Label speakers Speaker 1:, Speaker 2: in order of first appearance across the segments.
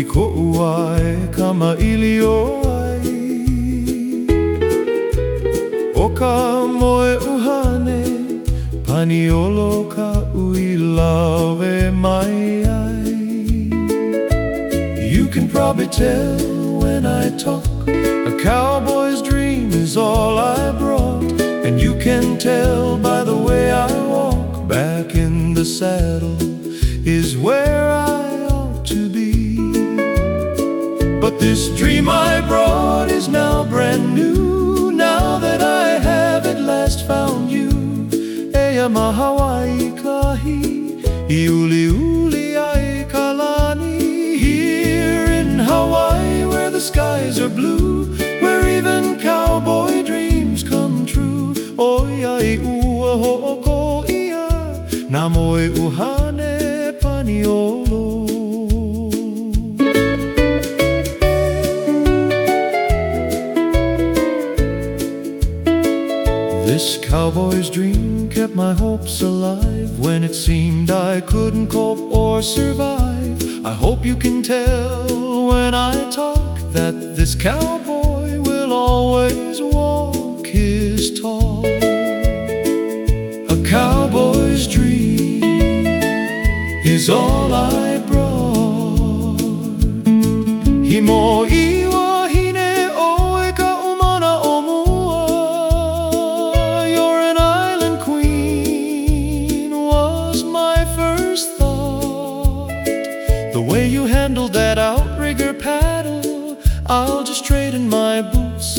Speaker 1: iko uae kama moe uhane mai ai. You can probably tell when I talk A cowboy's dream is all I brought. And you can tell by the way I walk Back in the saddle is where But this dream I brought is now brand new. Now that I have at last found you. Eya mahawai kahi Iuli uli ai kalani. Here in Hawaii where the skies are blue Where even cowboy dreams come true. Oia i ua ho'oko ia Namoe uhane paniolo This cowboy's dream kept my hopes alive when it seemed I couldn't cope or survive. I hope you can tell when I talk that this cowboy will always walk his talk. A cowboy's dream is all I brought. Himo iwa The way you handled that outrigger paddle, I'll just trade in my boots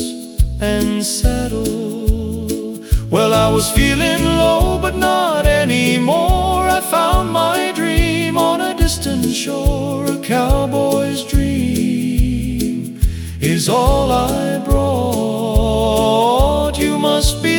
Speaker 1: and saddle. Well, I was feeling low, but not anymore. I found my dream on a distant shore, a cowboy's dream is all I brought. You must be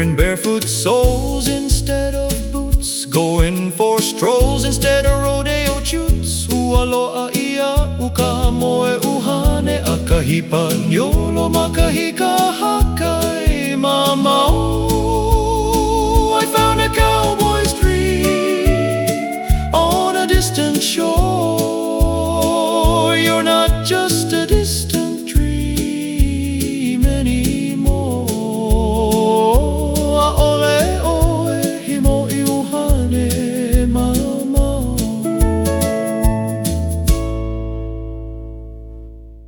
Speaker 1: Wearing barefoot soles instead of boots, going for strolls instead of rodeo chutes. Ualoa ia uka moe uhane akahipa nyolo makahika hakai mamau. Oh.